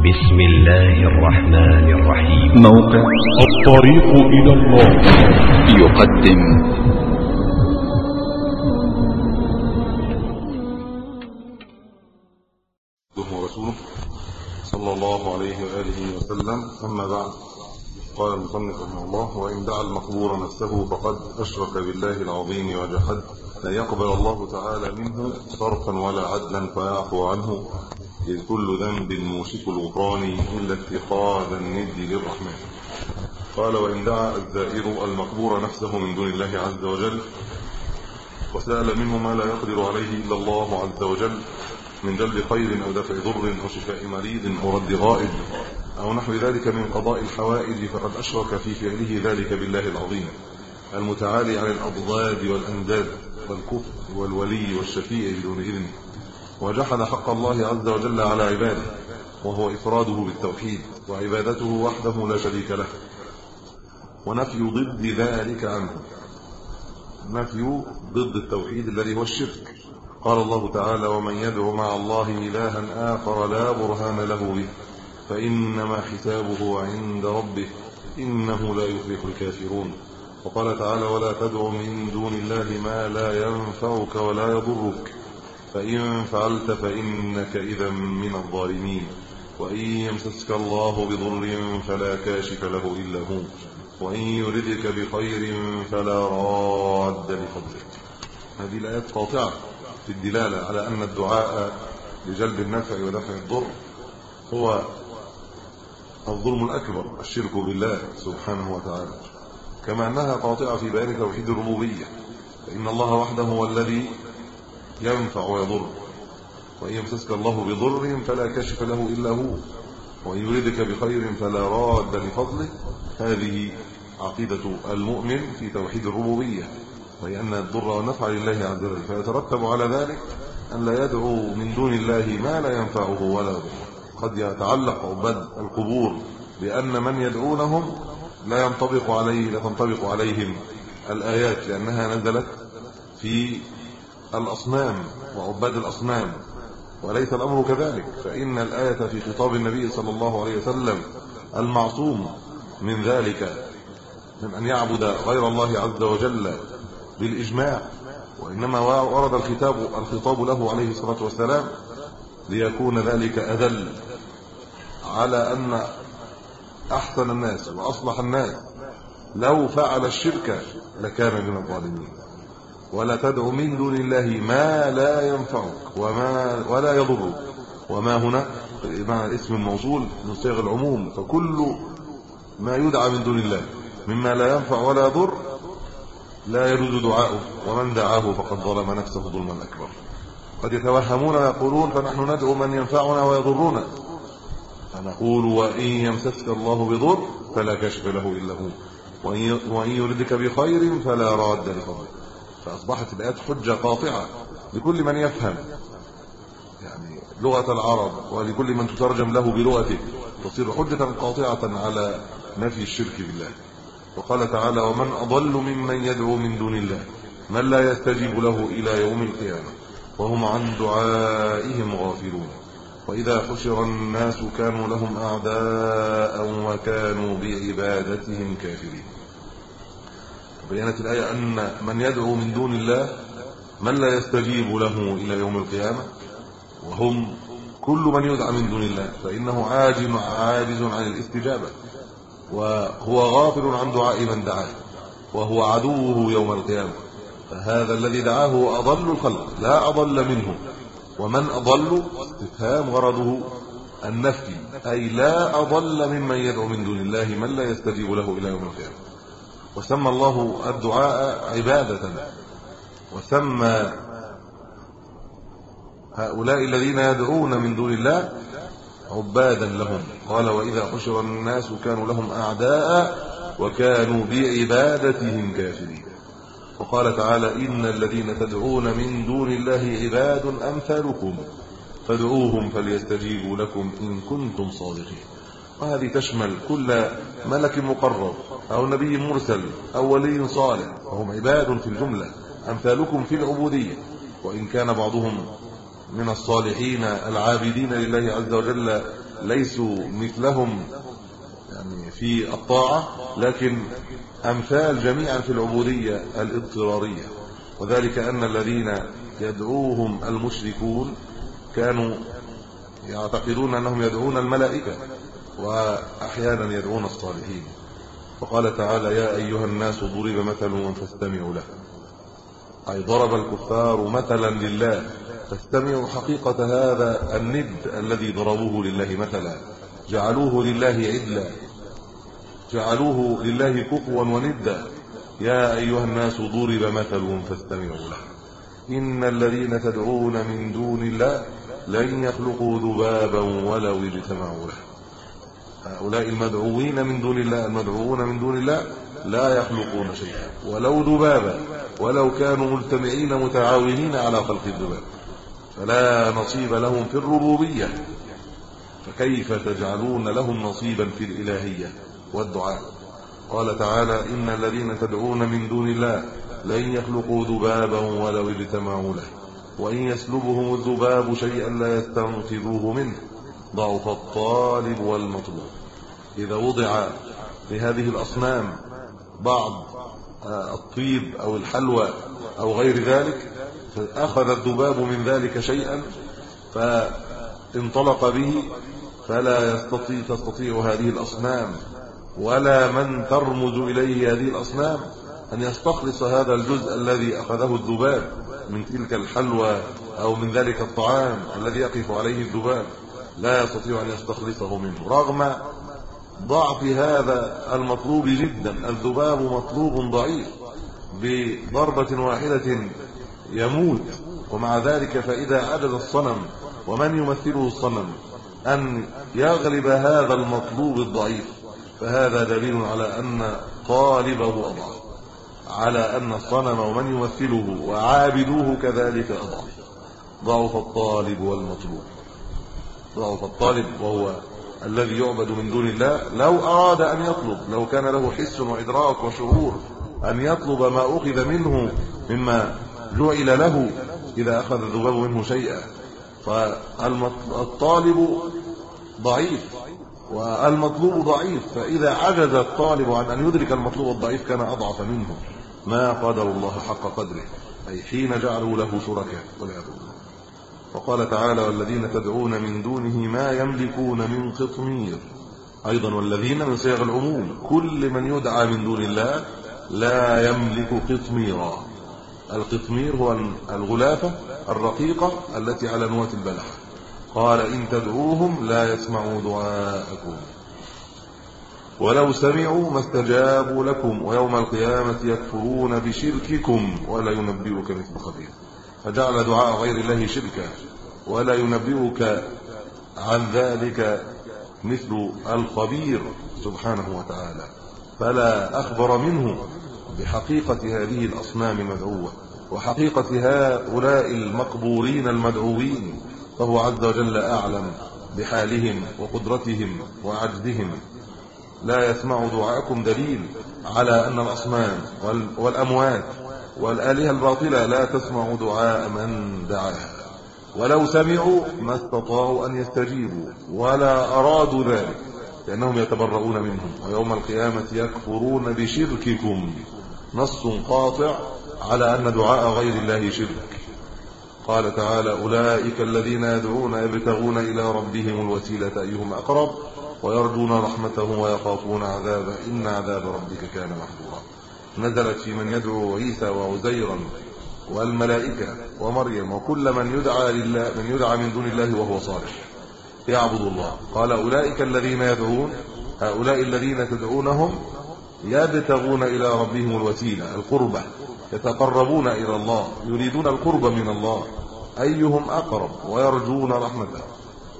بسم الله الرحمن الرحيم. موقع الطريق إلى الله. يقدم المصنف رحمه الله وإن دعا المقبور نفسه فقد أشرك بالله العظيم وجحد. لا يقبل الله تعالى منه صرفا ولا عدلا فيعفو عنه. إذ كل ذنب موشك الغفران إلا اتخاذ الند للرحمن. قال وإن دعا الزائر المقبور نفسه من دون الله عز وجل وسأل منه ما لا يقدر عليه إلا الله عز وجل من جلب خير أو دفع ضر أو شفاء مريض أو رد غائب. أو نحو ذلك من قضاء الحوائج فقد أشرك في فعله ذلك بالله العظيم. المتعالي عن الأضداد والأنداد والكفر والولي والشفيع بدون إذن. وجحد حق الله عز وجل على عباده وهو إفراده بالتوحيد وعبادته وحده لا شريك له. ونفي ضد ذلك عنه. نفي ضد التوحيد الذي هو الشرك. قال الله تعالى ومن يدعو مع الله إلها آخر لا برهان له به. فإنما حسابه عند ربه إنه لا يفلح الكافرون. وقال تعالى ولا تدع من دون الله ما لا ينفعك ولا يضرك. فإن فعلت فإنك إذا من الظالمين. وإن يمسسك الله بضر فلا كاشف له إلا هو. وإن يردك بخير فلا راد لفضله هذه الآيات قاطعة في الدلالة على أن الدعاء لجلب النفع ودفع الضر هو الظلم الأكبر الشرك بالله سبحانه وتعالى. كما أنها قاطعة في بيان توحيد الربوبية. فإن الله وحده هو الذي ينفع ويضر. وإن يمسسك الله بضر فلا كشف له إلا هو. وإن يريدك بخير فلا راد لفضله. هذه عقيدة المؤمن في توحيد الربوبية. وهي أن الضر والنفع لله عز وجل. فيترتب على ذلك أن لا يدعو من دون الله ما لا ينفعه ولا يضره. قد يتعلق عباد القبور بأن من يدعونهم لا ينطبق عليه لا تنطبق عليهم الآيات لأنها نزلت في الأصنام وعباد الأصنام وليس الأمر كذلك. فإن الآية في خطاب النبي صلى الله عليه وسلم المعصوم من ذلك من أن يعبد غير الله عز وجل بالإجماع وإنما ورد الخطاب الخطاب له عليه الصلاة والسلام ليكون ذلك أذل على أن أحسن الناس وأصلح الناس. لو فعل الشرك لكان من الظالمين. ولا تدع من دون الله ما لا ينفعك وما ولا يضرك. وما هنا معنى الاسم الموصول من صيغ العموم. فكل ما يدعى من دون الله مما لا ينفع ولا يضر لا يجوز دعاؤه. ومن دعاه فقد ظلم نفسه ظلما أكبر. قد يتوهمون ويقولون فنحن ندعو من ينفعنا ويضرنا. فنقول وإن يمسسك الله بضر فلا كاشف له إلا هو. وإن يردك بخير فلا راد لفضله فأصبحت الآيات حجة قاطعة لكل من يفهم. يعني لغة العرب ولكل من تترجم له بلغته تصير حجة قاطعة على نفي الشرك بالله. وقال تعالى ومن أضل ممن يدعو من دون الله من لا يستجيب له إلى يوم القيامة وهم عن دعائهم غافلون. وإذا حشر الناس كانوا لهم أعداء وكانوا بعبادتهم كافرين. بينت الآية أن من يدعو من دون الله من لا يستجيب له إلى يوم القيامة؟ وهم كل من يدعى من دون الله فإنه عاجز عاجز عن الاستجابة وهو غافل عن دعاء من دعاه وهو عدوه يوم القيامة. فهذا الذي دعاه أضل الخلق لا أضل منه. ومن أضل استفهام غرضه النفي أي لا أضل ممن يدعو من دون الله من لا يستجيب له إلى يوم القيامة. وسمى الله الدعاء عبادة. وسمى هؤلاء الذين يدعون من دون الله عبادا لهم. قال وإذا حشر الناس كانوا لهم أعداء وكانوا بعبادتهم كافرين. وقال تعالى إن الذين تدعون من دون الله عباد أمثالكم فادعوهم فليستجيبوا لكم إن كنتم صادقين. وهذه تشمل كل ملك مقرب أو نبي مرسل أو ولي صالح وهم عباد في الجملة أمثالكم في العبودية. وإن كان بعضهم من الصالحين العابدين لله عز وجل ليسوا مثلهم يعني في الطاعة لكن أمثال جميعا في العبودية الاضطرارية وذلك أن الذين يدعوهم المشركون كانوا يعتقدون أنهم يدعون الملائكة وأحيانا يدعون الصالحين. فقال تعالى يا أيها الناس ضرب مثل فاستمعوا له. أي ضرب الكفار مثلا لله. فاستمعوا حقيقة هذا الند الذي ضربوه لله مثلا. جعلوه لله عدلا. جعلوه لله كفوا وندا. يا أيها الناس ضرب مثل فاستمعوا له. إن الذين تدعون من دون الله لن يخلقوا ذبابا ولو اجتمعوا له. هؤلاء المدعوين من دون الله المدعوون من دون الله لا يخلقون شيئا. ولو ذبابا ولو كانوا مجتمعين متعاونين على خلق الذباب. فلا نصيب لهم في الربوبية. فكيف تجعلون لهم نصيبا في الإلهية؟ والدعاء. قال تعالى ان الذين تدعون من دون الله لن يخلقوا ذبابا ولو اجتمعوا له وان يسلبهم الذباب شيئا لا يستنقذوه منه. ضعف الطالب والمطلوب. إذا وضع لهذه الأصنام بعض آه، الطيب أو الحلوى أو غير ذلك فأخذ الذباب من ذلك شيئا فانطلق به فلا يستطيع تستطيع هذه الأصنام ولا من ترمز إليه هذه الأصنام أن يستخلص هذا الجزء الذي أخذه الذباب من تلك الحلوى أو من ذلك الطعام الذي يقف عليه الذباب. لا يستطيع أن يستخلصه منه. رغم ضعف هذا المطلوب جدا الذباب مطلوب ضعيف بضربة واحدة يموت. ومع ذلك فإذا عجز الصنم ومن يمثله الصنم أن يغلب هذا المطلوب الضعيف. فهذا دليل على أن طالبه أضعف على أن الصنم ومن يمثله وعابدوه كذلك أضعف. ضعف الطالب والمطلوب. ضعف الطالب وهو الذي يعبد من دون الله لو أراد أن يطلب لو كان له حس وإدراك وشعور أن يطلب ما أخذ منه مما جعل له إذا أخذ الذباب منه شيئا. فالطالب ضعيف. والمطلوب ضعيف فإذا عجز الطالب عن أن يدرك المطلوب الضعيف كان أضعف منه. ما قدر الله حق قدره أي حين جعلوا له شركاء والعياذ بالله. وقال تعالى والذين تدعون من دونه ما يملكون من قطمير. أيضا والذين من صيغ العموم كل من يدعى من دون الله لا يملك قطميرا. القطمير هو الغلافة الرقيقة التي على نواة البلح. قال إن تدعوهم لا يسمعوا دعاءكم. ولو سمعوا ما استجابوا لكم ويوم القيامة يكفرون بشرككم ولا ينبئك مثل خبير. فجعل دعاء غير الله شركا ولا ينبئك عن ذلك مثل الخبير سبحانه وتعالى. فلا أخبر منه بحقيقة هذه الأصنام المدعوة وحقيقة هؤلاء المقبورين المدعوين. فهو عز وجل أعلم بحالهم وقدرتهم وعجزهم. لا يسمع دعاءكم دليل على أن الأصنام والأموات والآلهة الباطلة لا تسمع دعاء من دعاها ولو سمعوا ما استطاعوا أن يستجيبوا ولا أرادوا ذلك لأنهم يتبرؤون منهم. ويوم القيامة يكفرون بشرككم. نص قاطع على أن دعاء غير الله شرك. قال تعالى أولئك الذين يدعون يبتغون إلى ربهم الوسيلة أيهم أقرب ويرجون رحمته ويخافون عذابه إن عذاب ربك كان محظورا. نزلت في من يدعو عيسى وعزيرا والملائكة ومريم وكل من يدعى لله من يدعى من دون الله وهو صالح. يعبد الله. قال أولئك الذين يدعون هؤلاء الذين تدعونهم يبتغون إلى ربهم الوسيلة القربة. يتقربون إلى الله يريدون القرب من الله. أيهم أقرب؟ ويرجون رحمته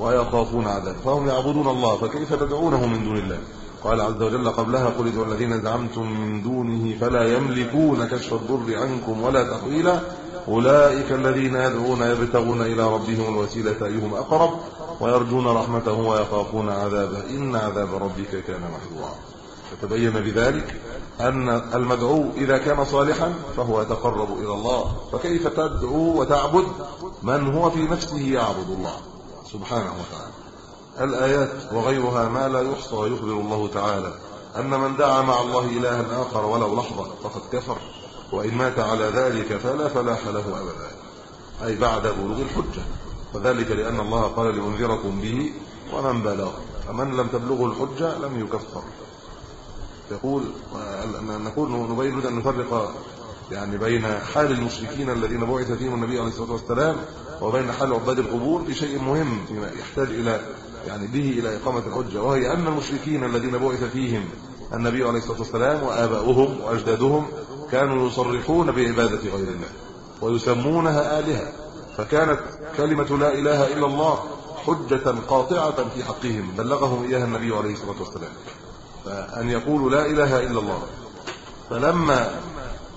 ويخافون عذابه. فهم يعبدون الله فكيف تدعونه من دون الله؟ قال عز وجل قبلها قل ادعوا الذين زعمتم من دونه فلا يملكون كشف الضر عنكم ولا تحويلا. أولئك الذين يدعون يبتغون إلى ربهم الوسيلة أيهم أقرب؟ ويرجون رحمته ويخافون عذابه. إن عذاب ربك كان محذورا. فتبين بذلك أن المدعو إذا كان صالحا فهو يتقرب إلى الله. فكيف تدعو وتعبد؟ من هو في نفسه يعبد الله سبحانه وتعالى. الآيات وغيرها ما لا يحصى يخبر الله تعالى. أن من دعا مع الله إلها آخر ولو لحظة فقد كفر. وإن مات على ذلك فلا فلاح له أبدا. أي بعد بلوغ الحجة. وذلك لأن الله قال لأنذركم به ومن بلغ. فمن لم تبلغه الحجة لم يكفر. يقول نقول نبين أن نفرق يعني بين حال المشركين الذين بعث فيهم النبي عليه الصلاة والسلام وبين حال عباد القبور في شيء مهم يحتاج إلى يعني به إلى إقامة الحجة وهي أن المشركين الذين بعث فيهم النبي عليه الصلاة والسلام وآباؤهم وأجدادهم كانوا يصرحون بعبادة غير الله ويسمونها آلهة فكانت كلمة لا إله إلا الله حجة قاطعة في حقهم بلغهم إياها النبي عليه الصلاة والسلام. فأن يقولوا لا إله إلا الله. فلما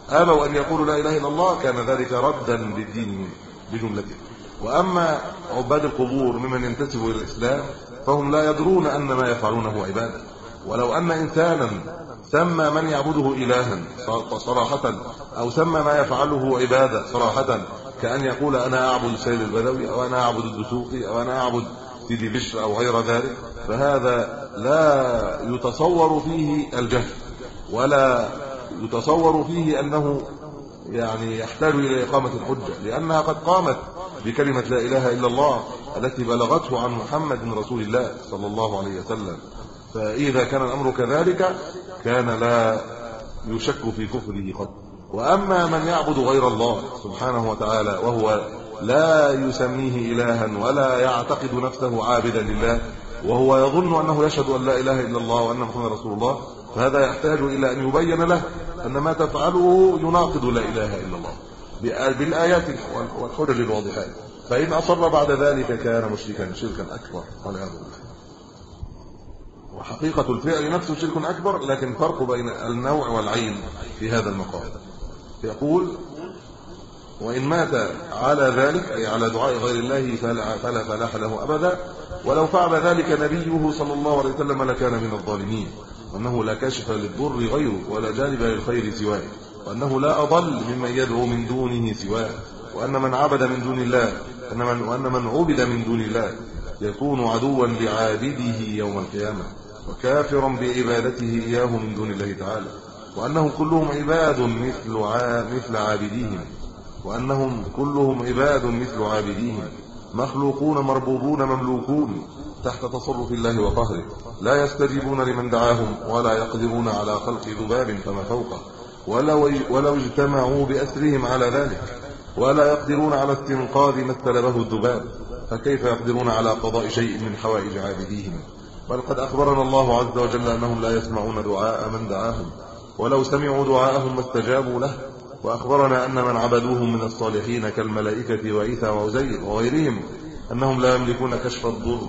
ابوا أن يقولوا لا إله إلا الله كان ذلك ردا للدين بجملته وأما عباد القبور ممن ينتسب إلى الإسلام فهم لا يدرون أن ما يفعلونه عبادة. ولو أن إنسانا سمى من يعبده الها صراحة أو سمى ما يفعله عبادة صراحة كأن يقول أنا أعبد السيد البدوي أو أنا أعبد الدسوقي أو أنا أعبد سيدي بشر أو غير ذلك فهذا لا يتصور فيه الجهل ولا يتصور فيه أنه يعني يحتاج إلى إقامة الحجة لأنها قد قامت بكلمة لا إله إلا الله التي بلغته عن محمد رسول الله صلى الله عليه وسلم. فإذا كان الأمر كذلك كان لا يشك في كفره قط. وأما من يعبد غير الله سبحانه وتعالى وهو لا يسميه إلها ولا يعتقد نفسه عابدا لله وهو يظن أنه يشهد أن لا إله إلا الله وأن محمد رسول الله فهذا يحتاج إلى أن يبين له أن ما تفعله يناقض لا إله إلا الله بالآيات والحجج الواضحات فإن أصر بعد ذلك كان مشركا شركا أكبر والعياذ بالله. وحقيقة الفعل نفسه شرك أكبر لكن فرق بين النوع والعين في هذا المقام. يقول وإن مات على ذلك أي على دعاء غير الله فلا فلاح له ابدا. ولو فعل ذلك نبيه صلى الله عليه وسلم لكان من الظالمين وأنه لا كاشف للضر غيره ولا جانب للخير سواه وأنه لا أضل ممن يدعو من دونه سواه وأن من عبد من دون الله من وأن من عبد من دون الله يكون عدوا لعابده يوم القيامة وكافرا بعبادته إياه من دون الله تعالى وأنهم كلهم عباد مثل مثل عابديهم وأنهم كلهم عباد مثل عابديهم. مخلوقون مربوبون مملوكون تحت تصرف الله وقهره. لا يستجيبون لمن دعاهم ولا يقدرون على خلق ذباب فما فوقه. ولو ولو اجتمعوا بأسرهم على ذلك. ولا يقدرون على استنقاذ ما استلبه الذباب. فكيف يقدرون على قضاء شيء من حوائج عابديهم؟ بل قد أخبرنا الله عز وجل أنهم لا يسمعون دعاء من دعاهم. ولو سمعوا دعاءهم ما استجابوا له. وأخبرنا أن من عبدوهم من الصالحين كالملائكة وعيسى وعزير وغيرهم أنهم لا يملكون كشف الضر.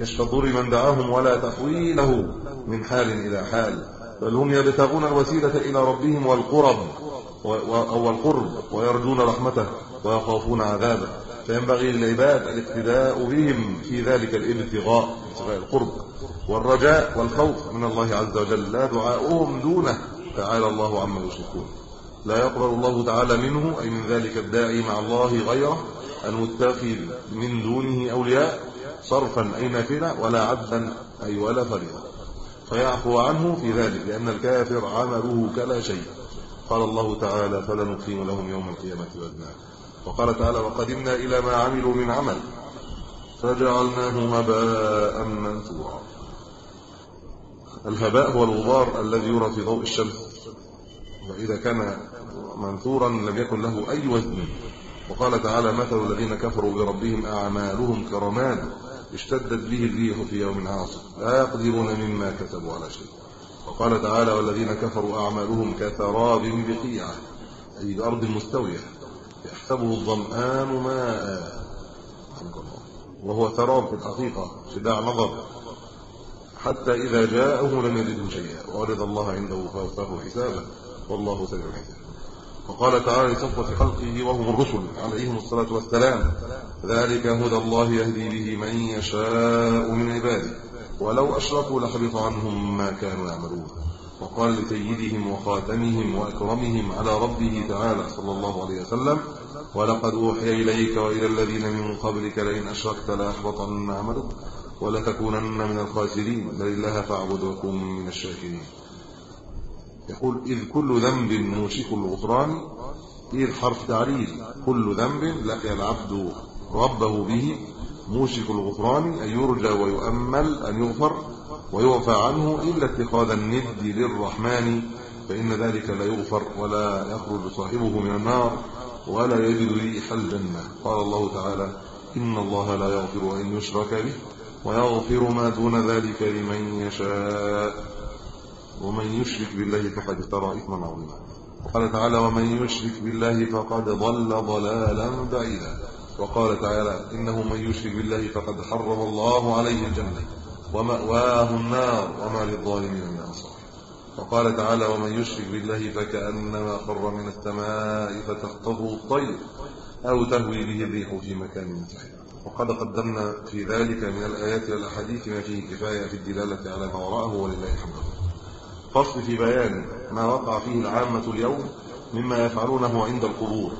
كشف الضر من دعاهم ولا تحويله من حال إلى حال. بل هم يبتغون الوسيلة إلى ربهم والقرب أو القرب ويرجون رحمته ويخافون عذابه. فينبغي للعباد الاقتداء بهم في ذلك الابتغاء ابتغاء القرب والرجاء والخوف من الله عز وجل. لا دعاؤهم دونه. تعالى الله عما يشركون. لا يقبل الله تعالى منه أي من ذلك الداعي مع الله غيره المتخذ من دونه أولياء صرفا أي نافلة ولا عبدا أي ولا فريضة. فيعفو عنه في ذلك لأن الكافر عمله كلا شيء. قال الله تعالى فلا نقيم لهم يوم القيامة وزنا وقال تعالى وقدمنا إلى ما عملوا من عمل فجعلناه هباء منثورا الهباء هو الغبار الذي يرى في ضوء الشمس وإذا كان منثورا لم يكن له أي وزن. وقال تعالى مثل الذين كفروا بربهم أعمالهم كرماد اشتدت به الريح في يوم عاصف لا يقدرون مما كسبوا على شيء. وقال تعالى والذين كفروا أعمالهم كثراب بقيعة أي بأرض مستوية يحسبه الظمآن ماء. وهو ثراب في الحقيقة شداع نظر. حتى إذا جاءه لم يجده شيئا. وعرض الله عنده فوفاه حسابه والله سميع الحساب. وقال تعالى لصفوة خلقه وهم الرسل عليهم الصلاة والسلام ذلك هدى الله يهدي به من يشاء من عباده. ولو أشركوا لحبط عنهم ما كانوا يعملون. وقال لسيدهم وخاتمهم وأكرمهم على ربه تعالى صلى الله عليه وسلم ولقد أوحي إليك وإلى الذين من قبلك لئن أشركت ليحبطن عملك ولا تكونن من الخاسرين. بل الله فاعبد وكن من الشاكرين. يقول إذ كل ذنب موشك الغفران إذ حرف تعريف كل ذنب لقي العبد ربه به موشك الغفران أن يرجى ويؤمل أن يغفر ويعفى عنه إلا اتخاذ الند للرحمن فإن ذلك لا يغفر ولا يخرج صاحبه من النار ولا يجد ريح الجنة. قال الله تعالى إن الله لا يغفر أن يشرك به ويغفر ما دون ذلك لمن يشاء. ومن يشرك بالله فقد افترى إثما عظيما. وقال تعالى ومن يشرك بالله فقد ضل ضلالا بعيدا. وقال تعالى إنه من يشرك بالله فقد حرم الله عليه الجنة ومأواه النار وما للظالمين من أنصار. وقال تعالى ومن يشرك بالله فكأنما خر من السماء فتخطفه الطير أو تهوي به الريح في مكان سحيق وقد قدمنا في ذلك من الآيات والأحاديث ما فيه كفاية في الدلالة على ما وراءه ولله الحمد. فصل في بيان ما وقع فيه العامة اليوم مما يفعلونه عند القبور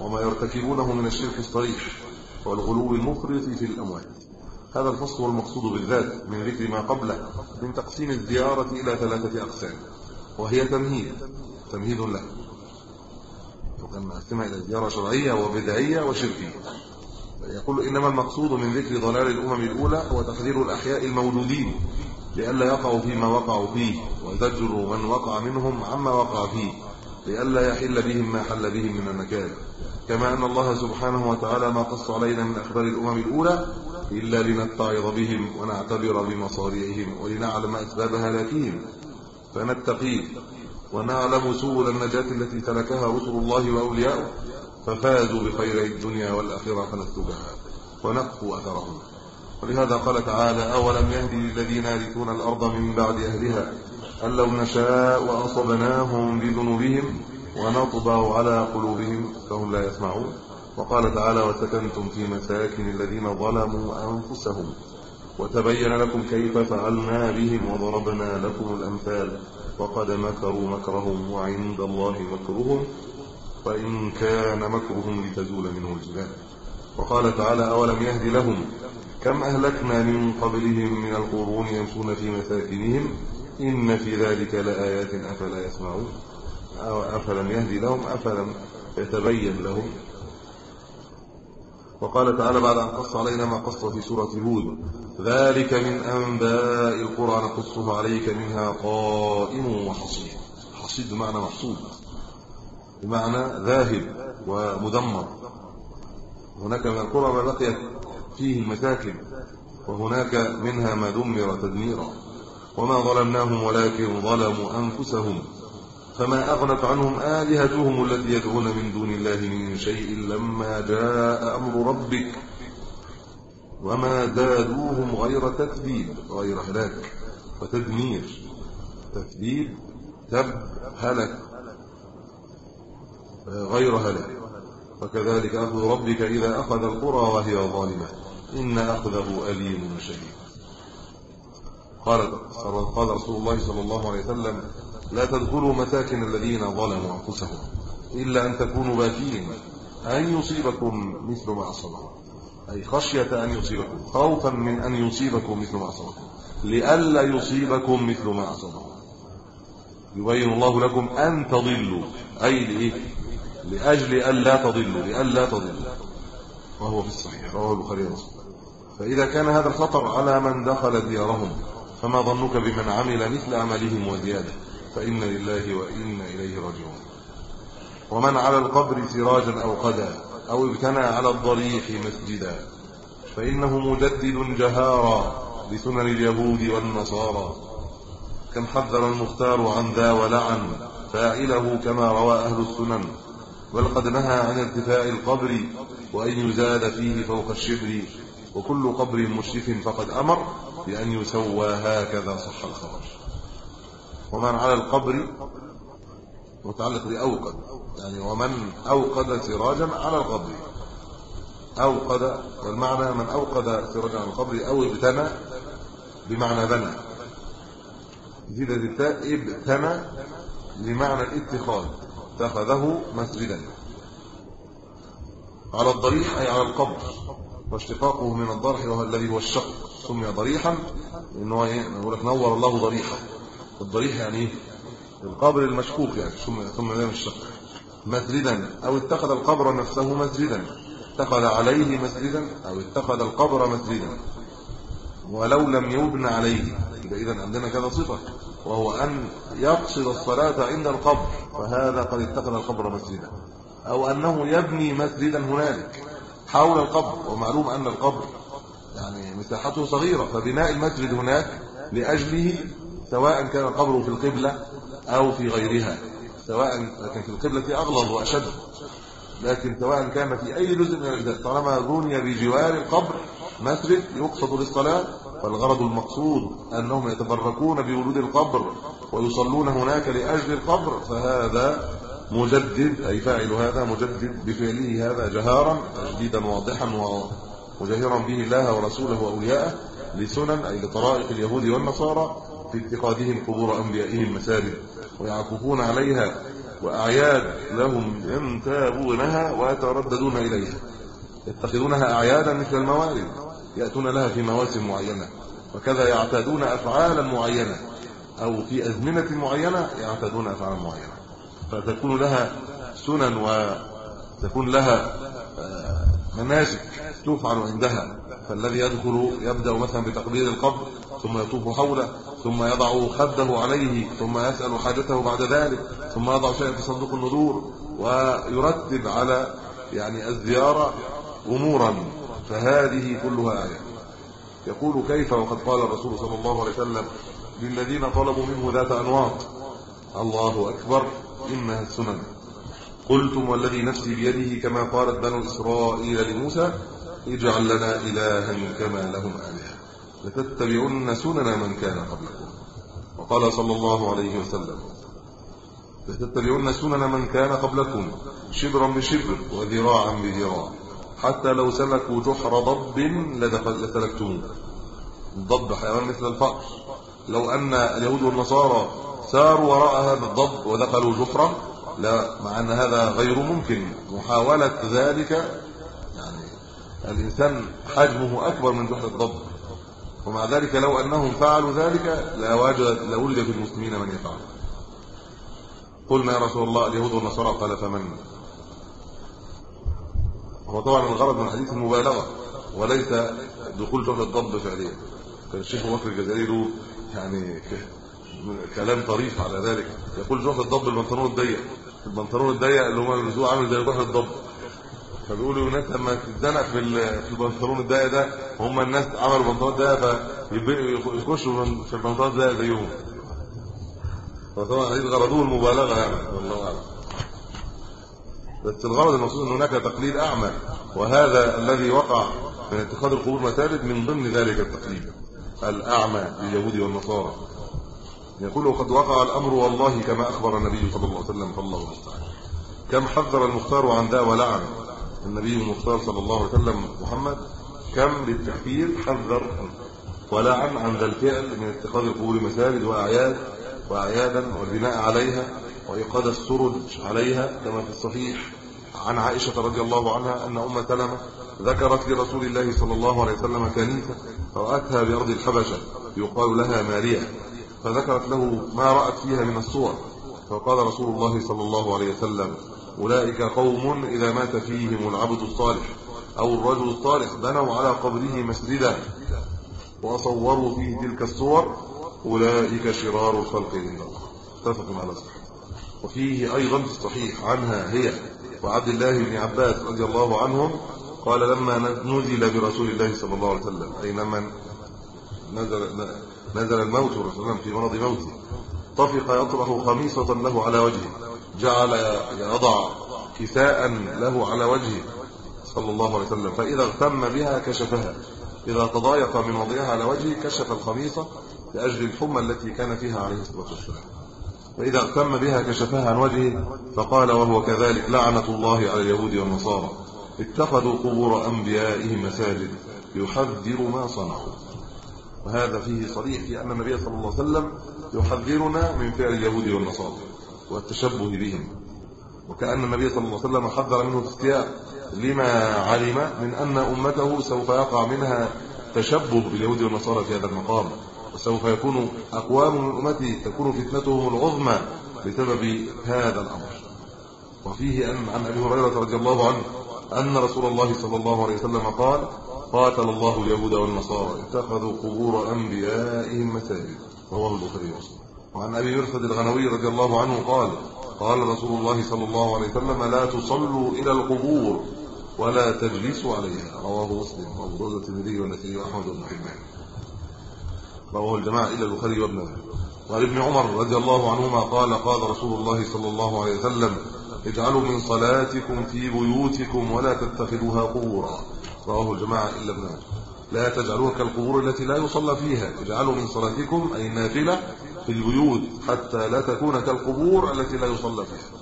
وما يرتكبونه من الشرك الصريح والغلو المفرط في الأموات هذا الفصل هو المقصود بالذات من ذكر ما قبله من تقسيم الزيارة إلى ثلاثة أقسام وهي تمهيد تمهيد له. وكان نقسمها إلى زيارة شرعية وبدعية وشركية. يقول إنما المقصود من ذكر ضلال الأمم الأولى هو تحذير الأحياء الموجودين لئلا يقعوا فيما وقعوا فيه وزجر من وقع منهم عما وقع فيه لئلا يحل بهم ما حل بهم من النكال كما أن الله سبحانه وتعالى ما قص علينا من أخبار الأمم الأولى إلا لنتعظ بهم ونعتبر بمصاريعهم ولنعلم أسباب هلاكهم. فنتقيه ونعلم سبل النجاة التي سلكها رسل الله وأولياؤه ففازوا بخير الدنيا والآخرة فنسلكها ونقفوا أثرهم. ولهذا قال تعالى أولم يهدي للذين يرثون الأرض من بعد أهلها أن لو نشاء وأصبناهم بذنوبهم ونطبع على قلوبهم فهم لا يسمعون. وقال تعالى وسكنتم في مساكن الذين ظلموا أنفسهم وتبين لكم كيف فعلنا بهم وضربنا لكم الأمثال وقد مكروا مكرهم وعند الله مكرهم فإن كان مكرهم لتزول منه الجبال. وقال تعالى أولم يهد لهم كم أهلكنا من قبلهم من القرون يمشون في مساكنهم؟ إن في ذلك لآيات أفلا يسمعون؟ أو أفلم يهدي لهم؟ أفلم يتبين لهم؟ وقال تعالى بعد أن قص علينا ما قص في سورة هود ذلك من أنباء القرى نقصه عليك منها قائم وحصيد. حصيد بمعنى محصود بمعنى ذاهب ومدمر. هناك من القرى ما بقيت فيه المساكن وهناك منها ما دمر تدميرا. وما ظلمناهم ولكن ظلموا أنفسهم. فما أغنت عنهم آلهتهم التي يدعون من دون الله من شيء لما جاء أمر ربك. وما زادوهم غير تكذيب غير هلاك وتدمير. تكذيب تب هلك. غير هلاك وكذلك أخذ ربك إذا أخذ القرى وهي ظالمة. إن أخذه أليم شديد. قال قال رسول الله صلى الله عليه وسلم لا تدخلوا مساكن الذين ظلموا أنفسهم إلا أن تكونوا باكين. أن يصيبكم مثل ما أصابهم أي خشية أن يصيبكم خوفا من أن يصيبكم مثل ما أصابكم لئلا يصيبكم مثل ما أصابهم يبين الله لكم أن تضلوا. أي لإيه؟ لأجل أن لا تضلوا لأن لا تضلوا. وهو في الصحيح رواه البخاري ومسلم. فإذا كان هذا الخطر على من دخل ديارهم فما ظنك بمن عمل مثل عملهم وزيادة؟ فإن لله وإنا إليه راجعون. ومن على القبر سراجا أو قدا أو ابتنى على الضريح مسجدا فإنه مجدد جهارا لسنن اليهود والنصارى. كم حذر المختار عن ذا ولعن فاعله كما روى أهل السنن. ولقد نهى عن ارتفاع القبر وأن يزاد فيه فوق الشبر وكل قبر مشرف فقد أمر بأن يسوى هكذا صح الخبر. ومن على القبر متعلق بأوقد يعني ومن أوقد سراجا على القبر. أوقد والمعنى من أوقد سراجا على القبر أو ابتنى بمعنى بنى. زيدت التاء ابتنى لمعنى الاتخاذ اتخذه مسجدا. على الضريح أي على القبر واشتقاقه من الضرح وهو الذي هو الشق. سمي ضريحا ان هو إيه؟ نقول لك نور الله ضريحه الضريح يعني إيه؟ القبر المشكوك يعني. ثم ثم ده شك مسجدا. أو اتخذ القبر نفسه مسجدا. اتخذ عليه مسجدا. أو اتخذ القبر مسجدا. ولو لم يبنى عليه. يبقى اذا عندنا كذا صفة. وهو أن يقصد الصلاة عند القبر فهذا قد اتخذ القبر مسجدا. أو أنه يبني مسجدا هنالك حول القبر ومعلوم أن القبر يعني مساحته صغيرة فبناء المسجد هناك لأجله سواء كان القبر في القبلة أو في غيرها سواء كان في القبلة أغلظ وأشد. لكن سواء كان في أي جزء من الأجزاء طالما بني بجوار القبر مسجد يقصد للصلاة فالغرض المقصود أنهم يتبركون بولود القبر ويصلون هناك لأجل القبر فهذا مجدد أي فاعل هذا مجدد بفعله هذا جهارا تجديدا واضحا ومجاهرا به الله ورسوله وأولياءه لسنن أي لطرائق اليهود والنصارى في اتخاذهم قبور أنبيائهم مساجد ويعكفون عليها وأعياد لهم ينتابونها ويترددون إليها يتخذونها أعيادا مثل الموالد يأتون لها في مواسم معينة. وكذا يعتادون أفعالا معينة. أو في أزمنة معينة يعتادون أفعالا معينة. فتكون لها سنن وتكون لها آه، مناسك تفعل عندها. فالذي يدخل يبدأ مثلا بتقبيل القبر ثم يطوف حوله ثم يضع خده عليه ثم يسأل حاجته بعد ذلك ثم يضع شيئا في صندوق النذور ويرتب على يعني الزيارة امورا. فهذه كلها آية. يقول كيف وقد قال الرسول صلى الله عليه وسلم للذين طلبوا منه ذات أنواط. الله أكبر إنها السنن. قلتم والذي نفسي بيده كما قالت بنو إسرائيل لموسى اجعل لنا إلها كما لهم آلهة. لتتبعن سنن من كان قبلكم. وقال صلى الله عليه وسلم لتتبعن سنن من كان قبلكم شبرا بشبر وذراعا بذراع. حتى لو سلكوا جحر ضب لسلكتموه. الضب حيوان مثل الفأر لو أن اليهود والنصارى ساروا وراء هذا الضب ودخلوا جحرا لا مع أن هذا غير ممكن. محاولة ذلك يعني الإنسان حجمه أكبر من جحر الضب. ومع ذلك لو أنهم فعلوا ذلك لوجد لوجد في المسلمين من يفعل. قلنا يا رسول الله اليهود والنصارى قال فمن؟ هو طبعا الغرض من الحديث المبالغة وليس دخول جهل الضب فعليا. كان الشيخ بكر الجزائري له يعني كلام طريف على ذلك. يقول جهل الضب البنطلون الضيق. البنطلون الضيق اللي هو النزوع عامل زي جهل الضب فبيقولوا الناس لما تتزنق في البنطلون الضيق ده هم الناس عملوا بنطلون ضيق فيخشوا في البنطلون الضيق زيهم. فطبعا غرضوه المبالغة يعني والله أعلم. الغرض المقصود إن هناك تقليد أعمى وهذا الذي وقع من اتخاذ القبور مساجد من ضمن ذلك التقليد الأعمى لليهود والنصارى. يقول وقد وقع الأمر والله كما أخبر النبي صلى الله عليه وسلم فالله المستعان. كم حذر المختار عن ذا ولعن النبي المختار صلى الله عليه وسلم محمد؟ كم للتحذير حذر ولعن عن ذا الفعل من اتخاذ القبور مساجد واعياد وأعيادا والبناء عليها؟ وإيقاد السرج عليها كما في الصحيح عن عائشة رضي الله عنها أن أم سلمة ذكرت لرسول الله صلى الله عليه وسلم كنيسة فراتها بأرض الحبشة يقال لها ماريا فذكرت له ما رأت فيها من الصور. فقال رسول الله صلى الله عليه وسلم أولئك قوم إذا مات فيهم العبد الصالح أو الرجل الصالح بنوا على قبره مسجدا وصوروا فيه تلك الصور أولئك شرار الخلق عند الله اتفق على صحيح وفيه أيضا في الصحيح عنها هي وعبد الله بن عباس رضي الله عنهم قال لما نزل برسول الله صلى الله عليه وسلم أي لما نزل نزل الموت رسول في مرض موته طفق يطرح خميصة له على وجهه جعل يضع كساء له على وجهه صلى الله عليه وسلم فإذا اغتم بها كشفها إذا تضايق من وضعها على وجهه كشف الخميصة لأجل الحمى التي كان فيها عليه الصلاة والسلام. وإذا اغتم بها كشفها عن وجهه فقال وهو كذلك لعنة الله على اليهود والنصارى. اتخذوا قبور أنبيائهم مساجد يحذر ما صنعوا. وهذا فيه صريح في أن النبي صلى الله عليه وسلم يحذرنا من فعل اليهود والنصارى والتشبه بهم. وكأن النبي صلى الله عليه وسلم حذر منه الاستياء لما علم من أن أمته سوف يقع منها التشبه باليهود والنصارى في هذا المقام. وسوف يكون أقوام من أمتي تكون فتنتهم العظمى بسبب هذا الأمر. وفيه ان عن أبي هريرة رضي الله عنه أن رسول الله صلى الله عليه وسلم قال قاتل الله اليهود والنصارى اتخذوا قبور أنبيائهم مساجد. رواه البخاري ومسلم. وعن أبي مرثد الغنوي رضي الله عنه قال قال رسول الله صلى الله عليه وسلم لا تصلوا إلى القبور ولا تجلسوا عليها. رواه مسلم. وأبو الترمذي والنسائي وأحمد بن حبان. رواه الجماعة إلى البخاري وابن ماجه وعن ابن عمر رضي الله عنهما قال قال رسول الله صلى الله عليه وسلم اجعلوا من صلاتكم في بيوتكم ولا تتخذوها قبورا. رواه الجماعة إلا ابن ماجه. لا تجعلوها كالقبور التي لا يصلى فيها. اجعلوا من صلاتكم أي النافلة في البيوت حتى لا تكون كالقبور التي لا يصلى فيها.